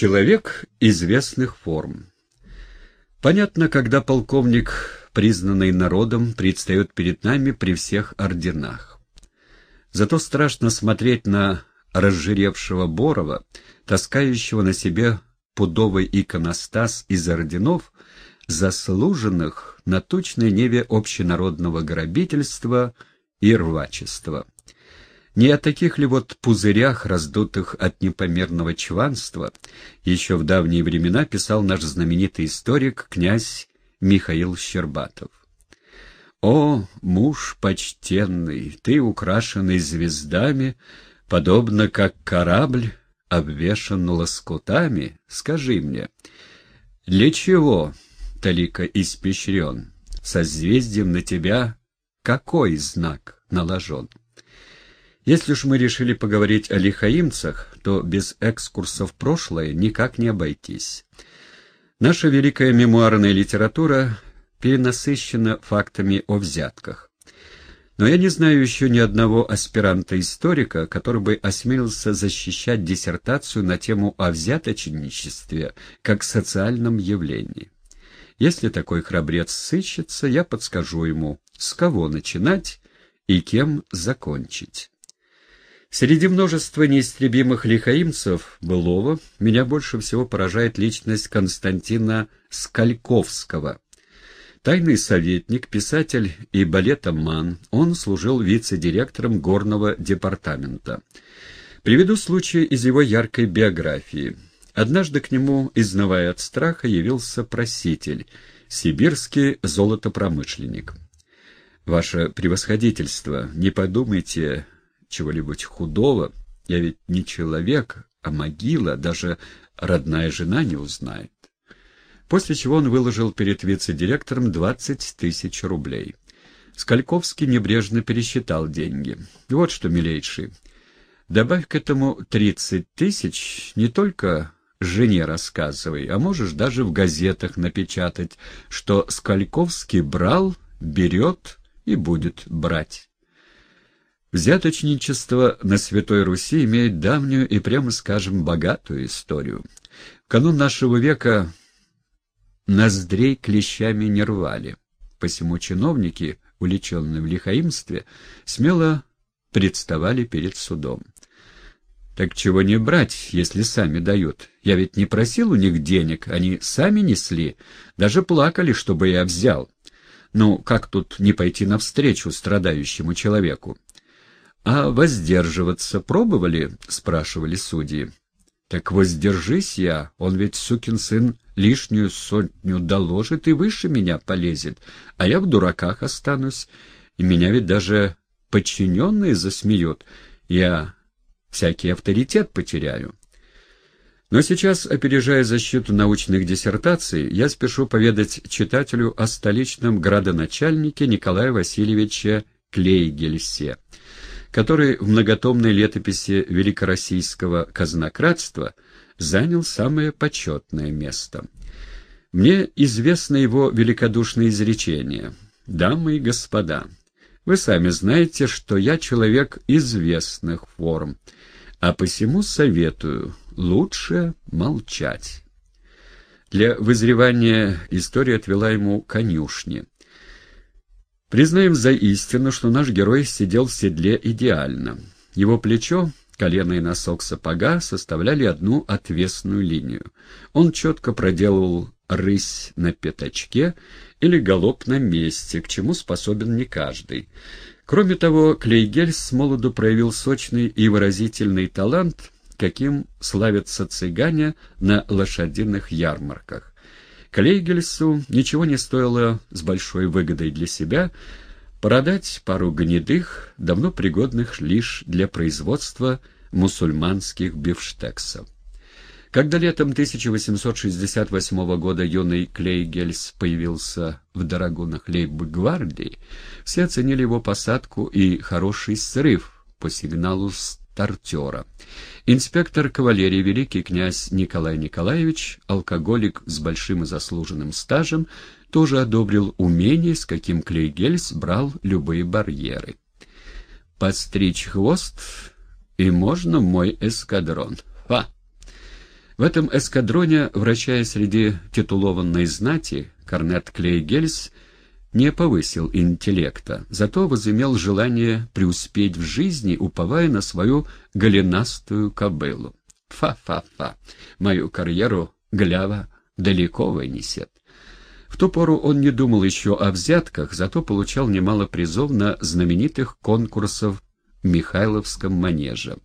Человек известных форм. Понятно, когда полковник, признанный народом, предстает перед нами при всех орденах. Зато страшно смотреть на разжиревшего Борова, таскающего на себе пудовый иконостас из орденов, заслуженных на тучной неве общенародного грабительства и рвачества. Не о таких ли вот пузырях, раздутых от непомерного чванства, еще в давние времена писал наш знаменитый историк князь Михаил Щербатов. «О, муж почтенный, ты, украшенный звездами, подобно как корабль, обвешан лоскутами, скажи мне, для чего, Талика испещрен, созвездием на тебя какой знак наложен?» Если уж мы решили поговорить о лихаимцах, то без экскурса в прошлое никак не обойтись. Наша великая мемуарная литература перенасыщена фактами о взятках. Но я не знаю еще ни одного аспиранта-историка, который бы осмелился защищать диссертацию на тему о взяточничестве как социальном явлении. Если такой храбрец сыщется, я подскажу ему, с кого начинать и кем закончить. Среди множества неистребимых лихаимцев былого меня больше всего поражает личность Константина Скальковского. Тайный советник, писатель и балетоман, он служил вице-директором горного департамента. Приведу случай из его яркой биографии. Однажды к нему, изнывая от страха, явился проситель, сибирский золотопромышленник. «Ваше превосходительство, не подумайте чего-нибудь худого, я ведь не человек, а могила, даже родная жена не узнает. После чего он выложил перед вице-директором 20 тысяч рублей. Скальковский небрежно пересчитал деньги. Вот что, милейший, добавь к этому 30 тысяч не только жене рассказывай, а можешь даже в газетах напечатать, что Скальковский брал, берет и будет брать. Взяточничество на Святой Руси имеет давнюю и, прямо скажем, богатую историю. В канун нашего века ноздрей клещами не рвали. Посему чиновники, уличенные в лихаимстве, смело представали перед судом. Так чего не брать, если сами дают? Я ведь не просил у них денег, они сами несли, даже плакали, чтобы я взял. Ну, как тут не пойти навстречу страдающему человеку? «А воздерживаться пробовали?» — спрашивали судьи. «Так воздержись я, он ведь, сукин сын, лишнюю сотню доложит и выше меня полезет, а я в дураках останусь, и меня ведь даже подчиненные засмеют, я всякий авторитет потеряю». Но сейчас, опережая защиту научных диссертаций, я спешу поведать читателю о столичном градоначальнике Николае Васильевиче Клейгельсе — который в многотомной летописи великороссийского казнократства занял самое почетное место. Мне известно его великодушное изречение «Дамы и господа, вы сами знаете, что я человек известных форм, а посему советую лучше молчать». Для вызревания история отвела ему конюшни. Признаем за истину, что наш герой сидел в седле идеально. Его плечо, колено и носок сапога составляли одну отвесную линию. Он четко проделывал рысь на пятачке или галоп на месте, к чему способен не каждый. Кроме того, Клейгель с молоду проявил сочный и выразительный талант, каким славятся цыгане на лошадиных ярмарках. Клейгельсу ничего не стоило с большой выгодой для себя продать пару гнедых, давно пригодных лишь для производства мусульманских бифштексов. Когда летом 1868 года юный Клейгельс появился в Дорогунах Лейб-гвардии, все оценили его посадку и хороший срыв по сигналу стартера. Инспектор кавалерии великий князь Николай Николаевич, алкоголик с большим и заслуженным стажем, тоже одобрил умение, с каким Клейгельс брал любые барьеры. «Подстричь хвост, и можно мой эскадрон. Ха!» В этом эскадроне, вращаясь среди титулованной знати, корнет Клейгельс не повысил интеллекта, зато возымел желание преуспеть в жизни, уповая на свою голенастую кобылу. Фа-фа-фа, мою карьеру глява далеко вынесет. В ту пору он не думал еще о взятках, зато получал немало призов на знаменитых конкурсах в Михайловском манеже.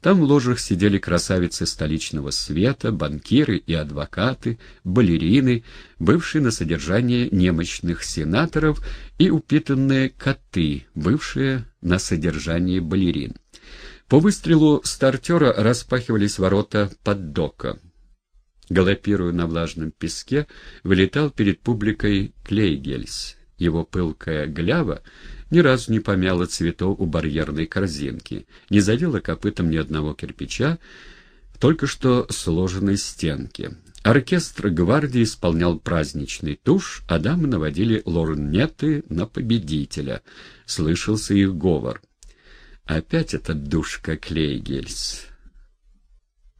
Там в ложах сидели красавицы столичного света, банкиры и адвокаты, балерины, бывшие на содержании немощных сенаторов и упитанные коты, бывшие на содержании балерин. По выстрелу стартера распахивались ворота поддока. Галопируя на влажном песке, вылетал перед публикой Клейгельс. Его пылкая глява ни разу не помяла цветов у барьерной корзинки, не задела копытом ни одного кирпича только что сложенной стенке. Оркестр гвардии исполнял праздничный тушь, а дамы наводили лорнеты на победителя. Слышался их говор. Опять этот душка Клейгельс.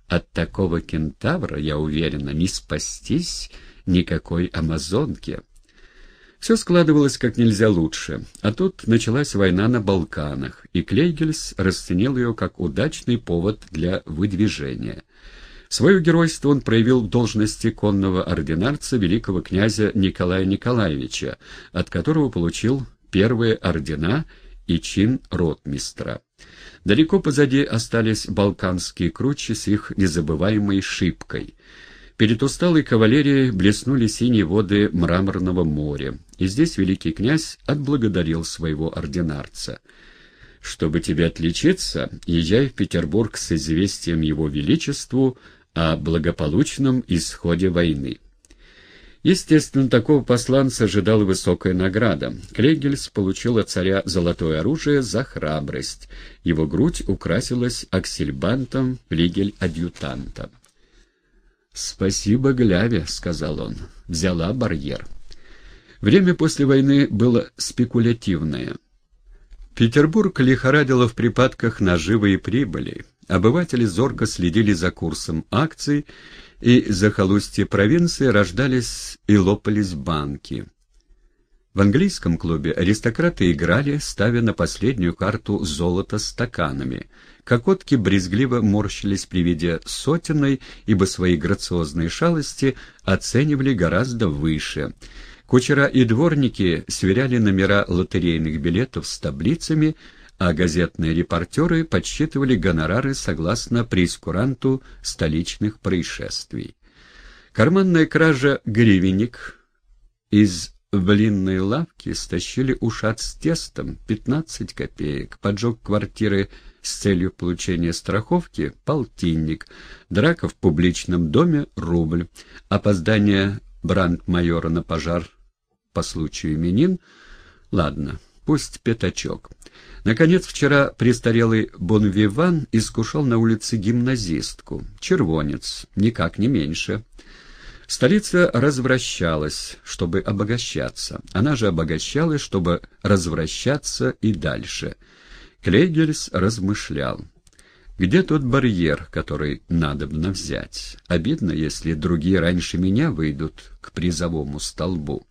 От такого кентавра, я уверена, не спастись никакой амазонке. Все складывалось как нельзя лучше, а тут началась война на Балканах, и Клейгельс расценил ее как удачный повод для выдвижения. Свое геройство он проявил в должности конного ординарца великого князя Николая Николаевича, от которого получил первые ордена и чин ротмистра. Далеко позади остались балканские кручи с их незабываемой шибкой. Перед усталой кавалерией блеснули синие воды мраморного моря, и здесь великий князь отблагодарил своего ординарца. «Чтобы тебе отличиться, езжай в Петербург с известием его величеству о благополучном исходе войны». Естественно, такого посланца ожидала высокая награда. Клейгельс получил от царя золотое оружие за храбрость. Его грудь украсилась аксельбантом флигель-адъютанта. «Спасибо, Гляве», — сказал он. «Взяла барьер». Время после войны было спекулятивное. Петербург лихорадило в припадках наживы и прибыли. Обыватели зорко следили за курсом акций, и захолустье провинции рождались и лопались банки. В английском клубе аристократы играли, ставя на последнюю карту золото стаканами. Кокотки брезгливо морщились при виде сотенной, ибо свои грациозные шалости оценивали гораздо выше. Кучера и дворники сверяли номера лотерейных билетов с таблицами, а газетные репортеры подсчитывали гонорары согласно прейскуранту столичных происшествий. Карманная кража «Гривенник» из блинной лавки стащили ушат с тестом 15 копеек, поджог квартиры с целью получения страховки — полтинник, драка в публичном доме — рубль, опоздание брандмайора на пожар по случаю именин — ладно, пусть пятачок. Наконец, вчера престарелый Бонвиван искушал на улице гимназистку. Червонец, никак не меньше. Столица развращалась, чтобы обогащаться. Она же обогащалась, чтобы развращаться и дальше. Клейгельс размышлял. Где тот барьер, который надобно взять? Обидно, если другие раньше меня выйдут к призовому столбу.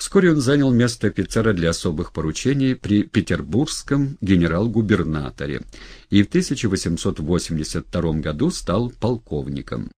Вскоре он занял место офицера для особых поручений при петербургском генерал-губернаторе и в 1882 году стал полковником.